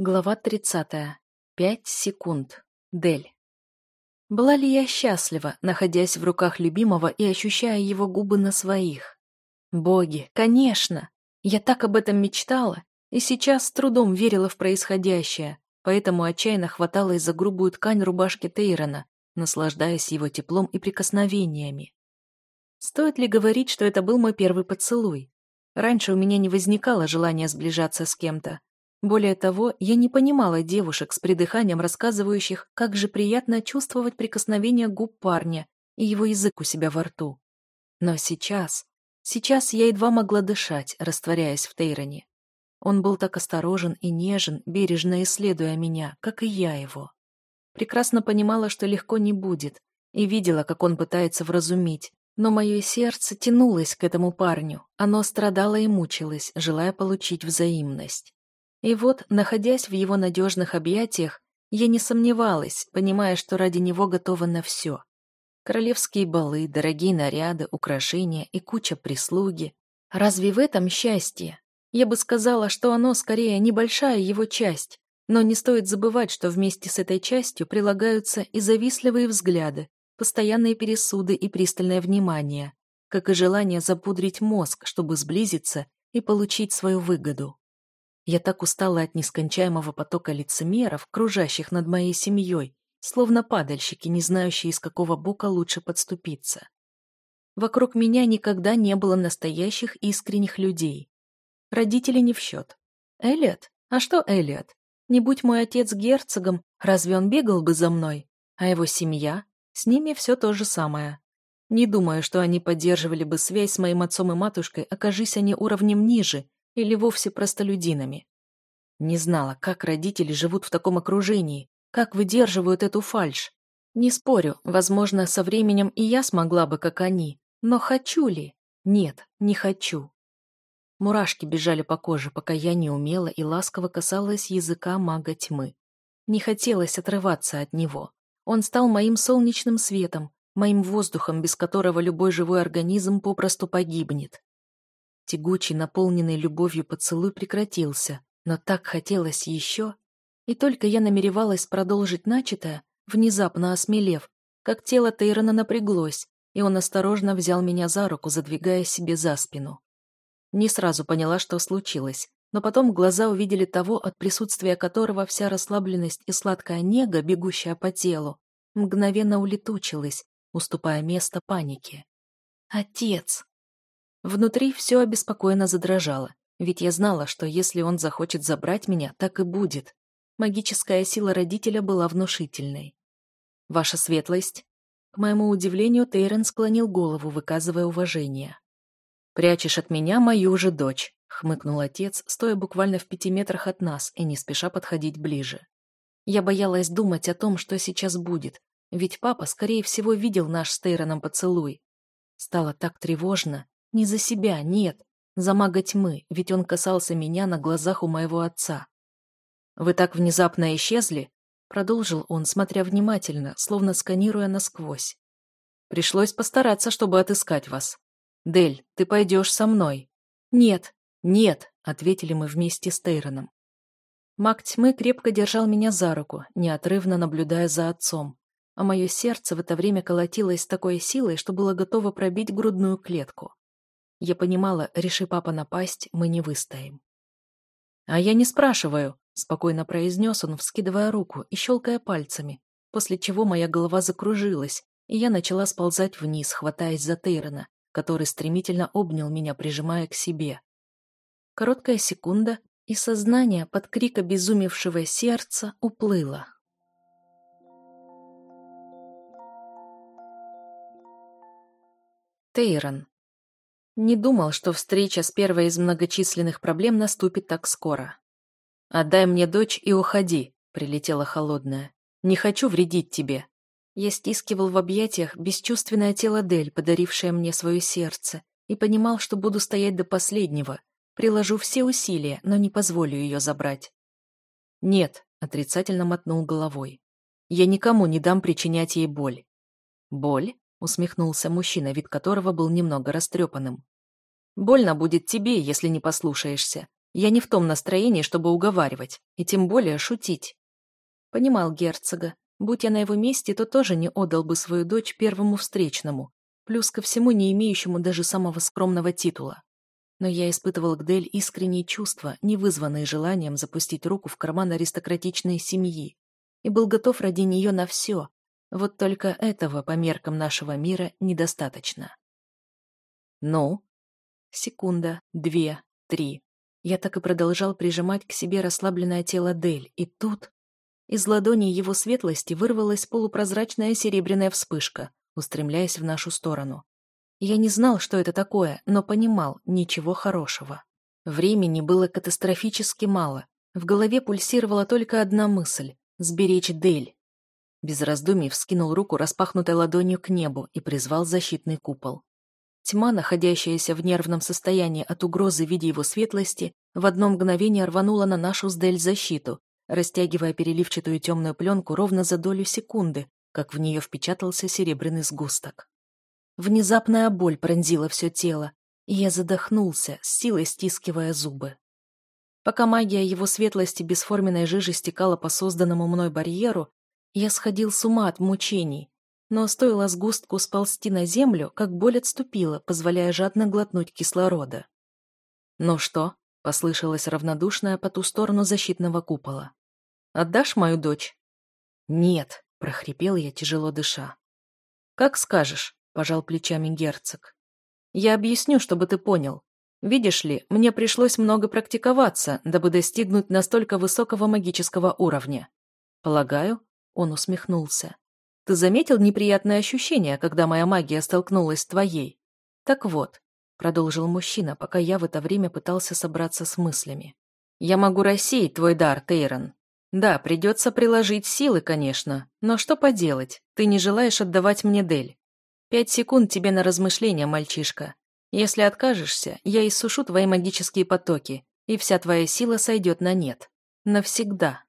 Глава 30. Пять секунд. Дель. Была ли я счастлива, находясь в руках любимого и ощущая его губы на своих? Боги, конечно! Я так об этом мечтала, и сейчас с трудом верила в происходящее, поэтому отчаянно хваталась за грубую ткань рубашки Тейрона, наслаждаясь его теплом и прикосновениями. Стоит ли говорить, что это был мой первый поцелуй? Раньше у меня не возникало желания сближаться с кем-то, более того, я не понимала девушек с придыханием, рассказывающих, как же приятно чувствовать прикосновение губ парня и его язык у себя во рту. Но сейчас, сейчас я едва могла дышать, растворяясь в Тейроне. Он был так осторожен и нежен, бережно исследуя меня, как и я его. Прекрасно понимала, что легко не будет, и видела, как он пытается вразумить, но мое сердце тянулось к этому парню, оно страдало и мучилось, желая получить взаимность. И вот, находясь в его надежных объятиях, я не сомневалась, понимая, что ради него готова на все. Королевские балы, дорогие наряды, украшения и куча прислуги. Разве в этом счастье? Я бы сказала, что оно скорее небольшая его часть, но не стоит забывать, что вместе с этой частью прилагаются и завистливые взгляды, постоянные пересуды и пристальное внимание, как и желание запудрить мозг, чтобы сблизиться и получить свою выгоду. Я так устала от нескончаемого потока лицемеров, кружащих над моей семьей, словно падальщики, не знающие, из какого бока лучше подступиться. Вокруг меня никогда не было настоящих искренних людей. Родители не в счет. Элliot? А что Элliot? Не будь мой отец герцогом, разве он бегал бы за мной? А его семья? С ними все то же самое. Не думаю, что они поддерживали бы связь с моим отцом и матушкой, окажись они уровнем ниже, или вовсе простолюдинами. Не знала, как родители живут в таком окружении, как выдерживают эту фальшь. Не спорю, возможно, со временем и я смогла бы, как они. Но хочу ли? Нет, не хочу. Мурашки бежали по коже, пока я не умела и ласково касалась языка мага тьмы. Не хотелось отрываться от него. Он стал моим солнечным светом, моим воздухом, без которого любой живой организм попросту погибнет. Тягучий, наполненный любовью поцелуй прекратился, но так хотелось еще. И только я намеревалась продолжить начатое, внезапно осмелев, как тело Тейрона напряглось, и он осторожно взял меня за руку, задвигая себе за спину. Не сразу поняла, что случилось, но потом глаза увидели того, от присутствия которого вся расслабленность и сладкая нега, бегущая по телу, мгновенно улетучилась, уступая место панике. «Отец!» Внутри все обеспокоенно задрожало, ведь я знала, что если он захочет забрать меня, так и будет. Магическая сила родителя была внушительной. «Ваша светлость?» К моему удивлению, Тейрон склонил голову, выказывая уважение. «Прячешь от меня мою же дочь», — хмыкнул отец, стоя буквально в пяти метрах от нас и не спеша подходить ближе. Я боялась думать о том, что сейчас будет, ведь папа, скорее всего, видел наш с Тейроном поцелуй. Стало так тревожно, не за себя, нет. За мага тьмы, ведь он касался меня на глазах у моего отца. «Вы так внезапно исчезли?» Продолжил он, смотря внимательно, словно сканируя насквозь. «Пришлось постараться, чтобы отыскать вас. Дель, ты пойдешь со мной». «Нет, нет», — ответили мы вместе с Тейроном. Маг тьмы крепко держал меня за руку, неотрывно наблюдая за отцом, а мое сердце в это время колотилось с такой силой, что было готово пробить грудную клетку. Я понимала, реши папа напасть, мы не выстоим. «А я не спрашиваю», — спокойно произнес он, вскидывая руку и щелкая пальцами, после чего моя голова закружилась, и я начала сползать вниз, хватаясь за Тейрона, который стремительно обнял меня, прижимая к себе. Короткая секунда, и сознание под крик обезумевшего сердца уплыло. Тейрон. Не думал, что встреча с первой из многочисленных проблем наступит так скоро. «Отдай мне дочь и уходи», — прилетела холодная. «Не хочу вредить тебе». Я стискивал в объятиях бесчувственное тело Дель, подарившее мне свое сердце, и понимал, что буду стоять до последнего, приложу все усилия, но не позволю ее забрать. «Нет», — отрицательно мотнул головой. «Я никому не дам причинять ей боль». «Боль?» — усмехнулся мужчина, вид которого был немного растрепанным. «Больно будет тебе, если не послушаешься. Я не в том настроении, чтобы уговаривать, и тем более шутить. Понимал герцога. Будь я на его месте, то тоже не отдал бы свою дочь первому встречному, плюс ко всему не имеющему даже самого скромного титула. Но я испытывал к Дель искренние чувства, не вызванные желанием запустить руку в карман аристократичной семьи, и был готов ради нее на все. Вот только этого по меркам нашего мира недостаточно. Ну? Секунда, две, три. Я так и продолжал прижимать к себе расслабленное тело Дель, и тут... Из ладони его светлости вырвалась полупрозрачная серебряная вспышка, устремляясь в нашу сторону. Я не знал, что это такое, но понимал, ничего хорошего. Времени было катастрофически мало. В голове пульсировала только одна мысль — сберечь Дель. Без раздумий вскинул руку распахнутой ладонью к небу и призвал защитный купол. Тьма, находящаяся в нервном состоянии от угрозы в виде его светлости, в одно мгновение рванула на нашу с Дель защиту, растягивая переливчатую темную пленку ровно за долю секунды, как в нее впечатался серебряный сгусток. Внезапная боль пронзила все тело, и я задохнулся, с силой стискивая зубы. Пока магия его светлости бесформенной жижи стекала по созданному мной барьеру, я сходил с ума от мучений, но стоило сгустку сползти на землю, как боль отступила, позволяя жадно глотнуть кислорода. «Ну что?» — послышалось равнодушное по ту сторону защитного купола. Отдашь мою дочь?» «Нет», — прохрипел я, тяжело дыша. «Как скажешь», — пожал плечами герцог. «Я объясню, чтобы ты понял. Видишь ли, мне пришлось много практиковаться, дабы достигнуть настолько высокого магического уровня. Полагаю, он усмехнулся. Ты заметил неприятное ощущение, когда моя магия столкнулась с твоей? Так вот, продолжил мужчина, пока я в это время пытался собраться с мыслями. Я могу рассеять твой дар, Тейрон, да, придется приложить силы, конечно, но что поделать, ты не желаешь отдавать мне Дель. Пять секунд тебе на размышления, мальчишка. Если откажешься, я иссушу твои магические потоки, и вся твоя сила сойдет на нет. Навсегда.